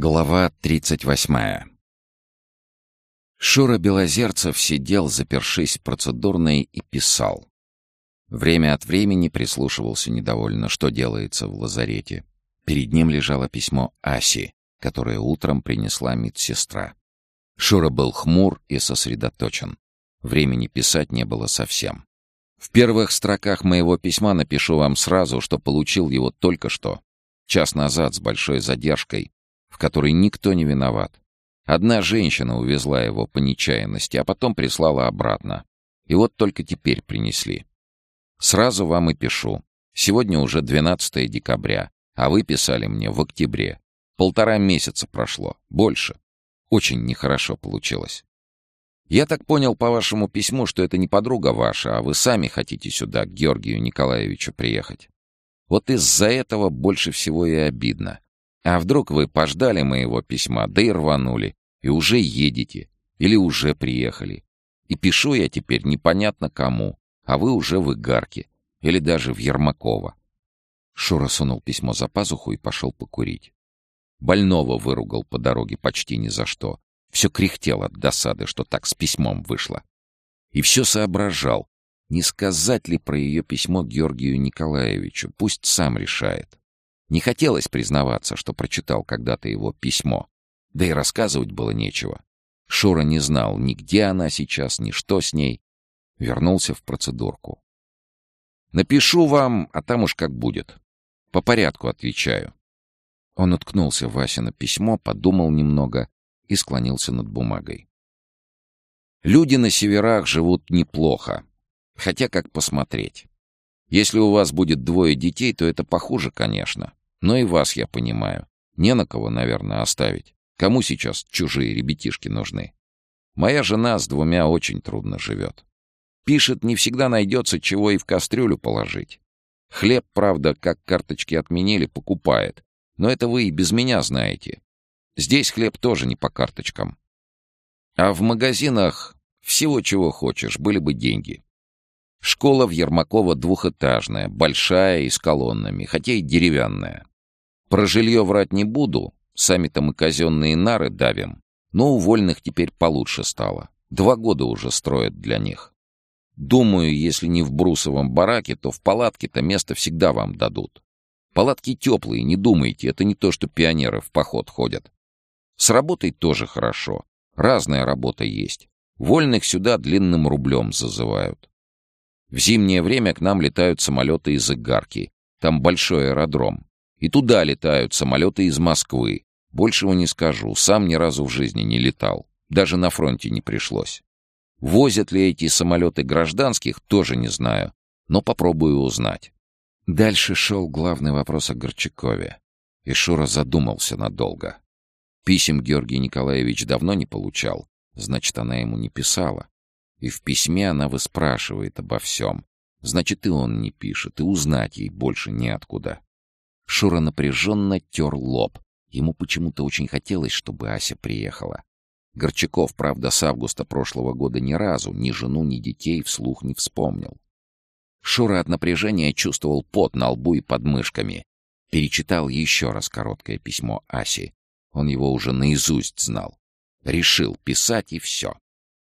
Глава 38 Шура Белозерцев сидел, запершись процедурной, и писал. Время от времени прислушивался недовольно, что делается в лазарете. Перед ним лежало письмо Аси, которое утром принесла медсестра. Шура был хмур и сосредоточен. Времени писать не было совсем. В первых строках моего письма напишу вам сразу, что получил его только что, час назад с большой задержкой, в которой никто не виноват. Одна женщина увезла его по нечаянности, а потом прислала обратно. И вот только теперь принесли. Сразу вам и пишу. Сегодня уже 12 декабря, а вы писали мне в октябре. Полтора месяца прошло, больше. Очень нехорошо получилось. Я так понял по вашему письму, что это не подруга ваша, а вы сами хотите сюда, к Георгию Николаевичу, приехать. Вот из-за этого больше всего и обидно. А вдруг вы пождали моего письма, да и рванули, и уже едете, или уже приехали. И пишу я теперь непонятно кому, а вы уже в Игарке, или даже в Ермакова. Шура сунул письмо за пазуху и пошел покурить. Больного выругал по дороге почти ни за что. Все кряхтел от досады, что так с письмом вышло. И все соображал, не сказать ли про ее письмо Георгию Николаевичу, пусть сам решает. Не хотелось признаваться, что прочитал когда-то его письмо, да и рассказывать было нечего. Шура не знал ни где она сейчас, ни что с ней. Вернулся в процедурку. «Напишу вам, а там уж как будет. По порядку отвечаю». Он уткнулся в Васина письмо, подумал немного и склонился над бумагой. Люди на северах живут неплохо, хотя как посмотреть. Если у вас будет двое детей, то это похуже, конечно. Но и вас я понимаю. Не на кого, наверное, оставить. Кому сейчас чужие ребятишки нужны? Моя жена с двумя очень трудно живет. Пишет, не всегда найдется, чего и в кастрюлю положить. Хлеб, правда, как карточки отменили, покупает. Но это вы и без меня знаете. Здесь хлеб тоже не по карточкам. А в магазинах всего чего хочешь, были бы деньги. Школа в Ермакова двухэтажная, большая и с колоннами, хотя и деревянная. Про жилье врать не буду, сами-то мы казенные нары давим, но у вольных теперь получше стало. Два года уже строят для них. Думаю, если не в брусовом бараке, то в палатке-то место всегда вам дадут. Палатки теплые, не думайте, это не то, что пионеры в поход ходят. С работой тоже хорошо. Разная работа есть. Вольных сюда длинным рублем зазывают. В зимнее время к нам летают самолеты из Игарки. Там большой аэродром. И туда летают самолеты из Москвы. Большего не скажу, сам ни разу в жизни не летал. Даже на фронте не пришлось. Возят ли эти самолеты гражданских, тоже не знаю. Но попробую узнать. Дальше шел главный вопрос о Горчакове. И Шура задумался надолго. Писем Георгий Николаевич давно не получал, значит, она ему не писала. И в письме она выспрашивает обо всем. Значит, и он не пишет, и узнать ей больше неоткуда. Шура напряженно тер лоб. Ему почему-то очень хотелось, чтобы Ася приехала. Горчаков, правда, с августа прошлого года ни разу ни жену, ни детей вслух не вспомнил. Шура от напряжения чувствовал пот на лбу и подмышками. Перечитал еще раз короткое письмо Аси. Он его уже наизусть знал. Решил писать и все.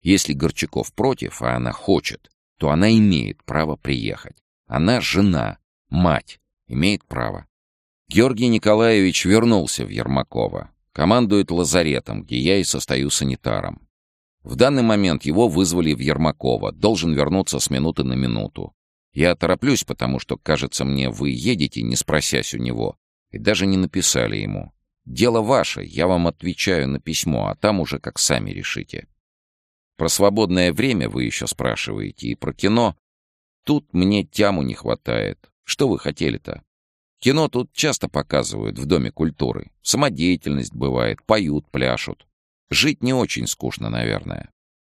Если Горчаков против, а она хочет, то она имеет право приехать. Она жена, мать, имеет право. Георгий Николаевич вернулся в Ермакова. Командует лазаретом, где я и состою санитаром. В данный момент его вызвали в Ермакова. Должен вернуться с минуты на минуту. Я тороплюсь, потому что, кажется мне, вы едете, не спросясь у него, и даже не написали ему. Дело ваше, я вам отвечаю на письмо, а там уже как сами решите. Про свободное время вы еще спрашиваете, и про кино. Тут мне тяму не хватает. Что вы хотели-то? Кино тут часто показывают в Доме культуры. Самодеятельность бывает, поют, пляшут. Жить не очень скучно, наверное.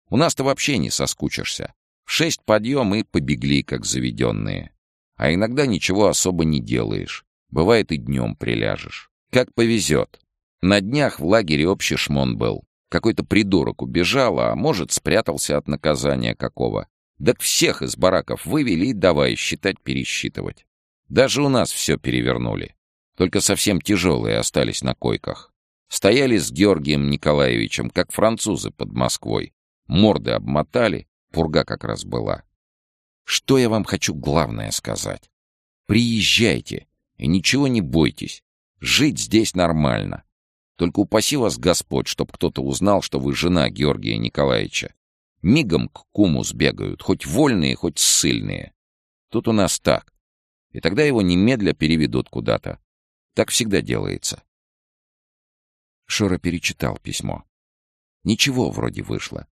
У нас-то вообще не соскучишься. В шесть подъем и побегли, как заведенные. А иногда ничего особо не делаешь. Бывает и днем приляжешь. Как повезет. На днях в лагере общий шмон был. Какой-то придурок убежал, а может, спрятался от наказания какого. Так всех из бараков вывели и давай считать-пересчитывать. Даже у нас все перевернули. Только совсем тяжелые остались на койках. Стояли с Георгием Николаевичем, как французы под Москвой. Морды обмотали, пурга как раз была. Что я вам хочу главное сказать? Приезжайте и ничего не бойтесь. Жить здесь нормально. Только упаси вас Господь, чтоб кто-то узнал, что вы жена Георгия Николаевича. Мигом к куму сбегают, хоть вольные, хоть ссыльные. Тут у нас так. И тогда его немедля переведут куда-то. Так всегда делается. Шора перечитал письмо. Ничего вроде вышло.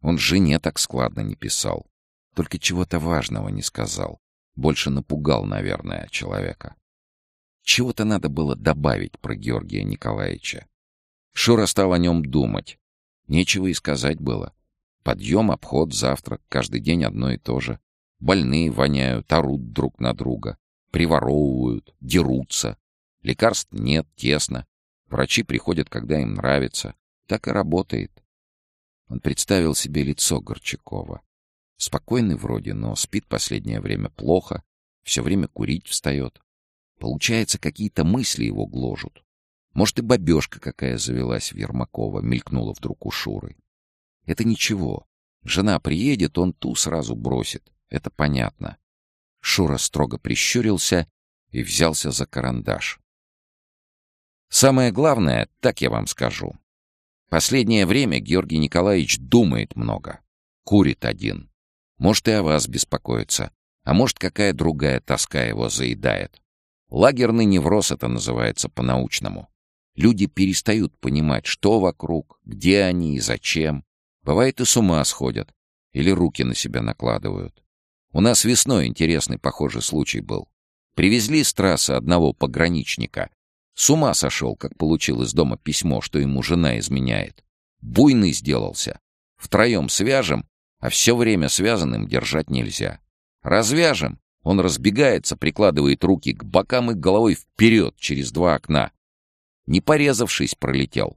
Он жене так складно не писал. Только чего-то важного не сказал. Больше напугал, наверное, человека. Чего-то надо было добавить про Георгия Николаевича. Шура стал о нем думать. Нечего и сказать было. Подъем, обход, завтрак, каждый день одно и то же. Больные воняют, орут друг на друга, приворовывают, дерутся. Лекарств нет, тесно. Врачи приходят, когда им нравится. Так и работает. Он представил себе лицо Горчакова. Спокойный вроде, но спит последнее время плохо, все время курить встает. Получается, какие-то мысли его гложут. Может, и бабешка какая завелась в Ермакова, мелькнула вдруг у Шуры. Это ничего. Жена приедет, он ту сразу бросит. Это понятно. Шура строго прищурился и взялся за карандаш. Самое главное, так я вам скажу. Последнее время Георгий Николаевич думает много. Курит один. Может, и о вас беспокоится. А может, какая другая тоска его заедает. Лагерный невроз это называется по-научному. Люди перестают понимать, что вокруг, где они и зачем. Бывает, и с ума сходят. Или руки на себя накладывают. У нас весной интересный похожий случай был. Привезли с трассы одного пограничника. С ума сошел, как получил из дома письмо, что ему жена изменяет. Буйный сделался. Втроем свяжем, а все время связанным держать нельзя. Развяжем, он разбегается, прикладывает руки к бокам и головой вперед через два окна. Не порезавшись, пролетел.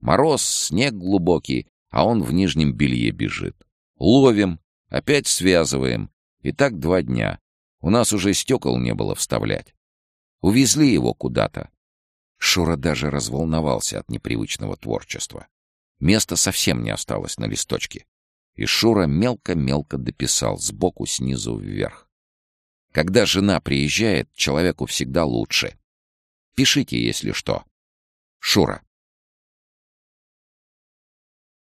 Мороз, снег глубокий, а он в нижнем белье бежит. Ловим, опять связываем. И так два дня. У нас уже стекол не было вставлять. Увезли его куда-то. Шура даже разволновался от непривычного творчества. Места совсем не осталось на листочке. И Шура мелко-мелко дописал сбоку снизу вверх. Когда жена приезжает, человеку всегда лучше. Пишите, если что. Шура.